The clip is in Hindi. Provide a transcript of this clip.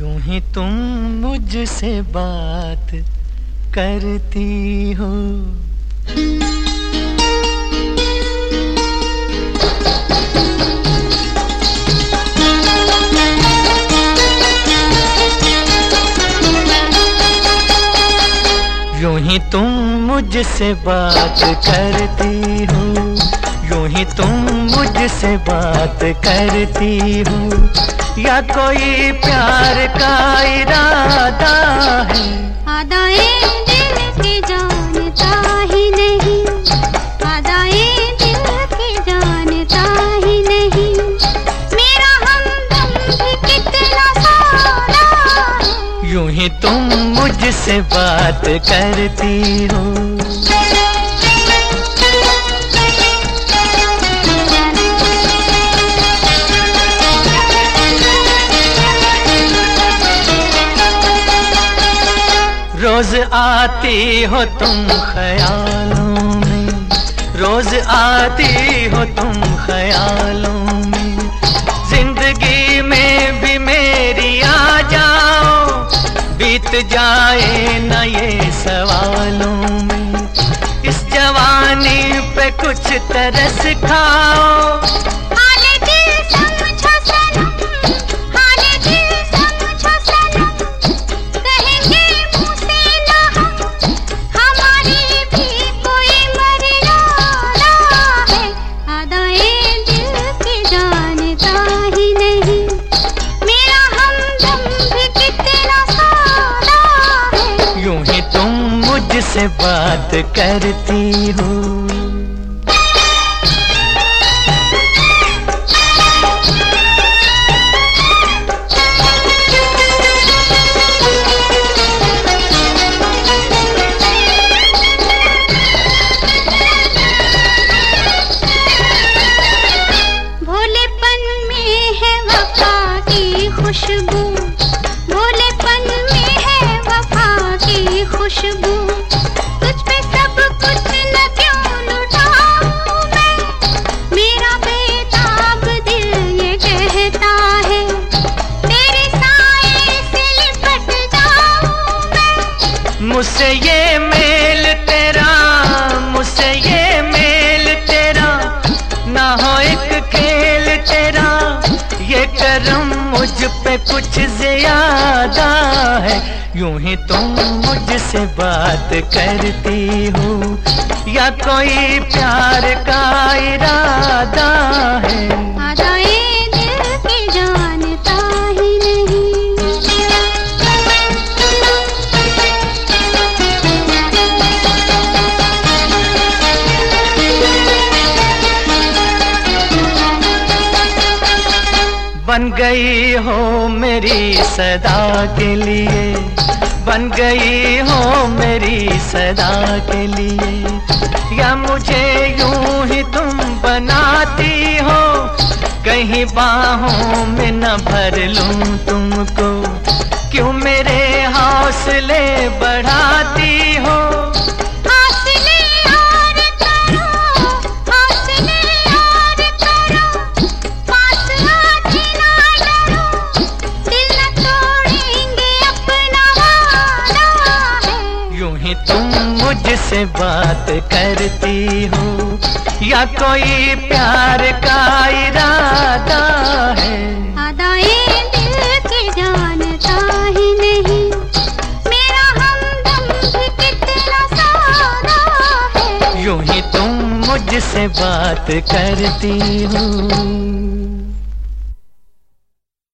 यूँ ही तुम मुझसे बात करती हो। यूँ ही तुम मुझसे बात करती हो। ही तुम मुझसे बात करती हो। या कोई प्यार का इरादा है? आदाए दिल की जानता ही नहीं। दिल की जानता ही नहीं। मेरा हमदम भी कितना सारा यूँ ही तुम मुझसे बात करती हो। रोज आती हो तुम ख्यालों में। रोज आती हो तुम ख्यालों में। ज़िंदगी में भी मेरी आ जाओ, बीत जाए न ये सवालों में। इस जवानी पे कुछ तरस खाओ मुझसे बात करती हूँ। खुशबू। भोलेपन में है वफा की खुशबू। मुझसे ये मेल तेरा, मुझसे ये मेल तेरा। ना हो एक खेल तेरा, ये करम मुझ पे कुछ ज़्यादा है। यूँ ही तुम मुझसे बात करती हो, या कोई प्यार का इरादा बन गई हो मेरी सदा के लिए। बन गई हो मेरी सदा के लिए। या मुझे यूँ ही तुम बनाती हो। कहीं बाहों में न भर लूँ तुमको। क्यों मेरे हौसले बढ़ाती मुझसे बात करती हो। या कोई प्यार का इरादा है? आदाए दिल की जानता ही नहीं। मेरा हमदम भी कितना सारा है। यूँ ही तुम मुझसे बात करती हो।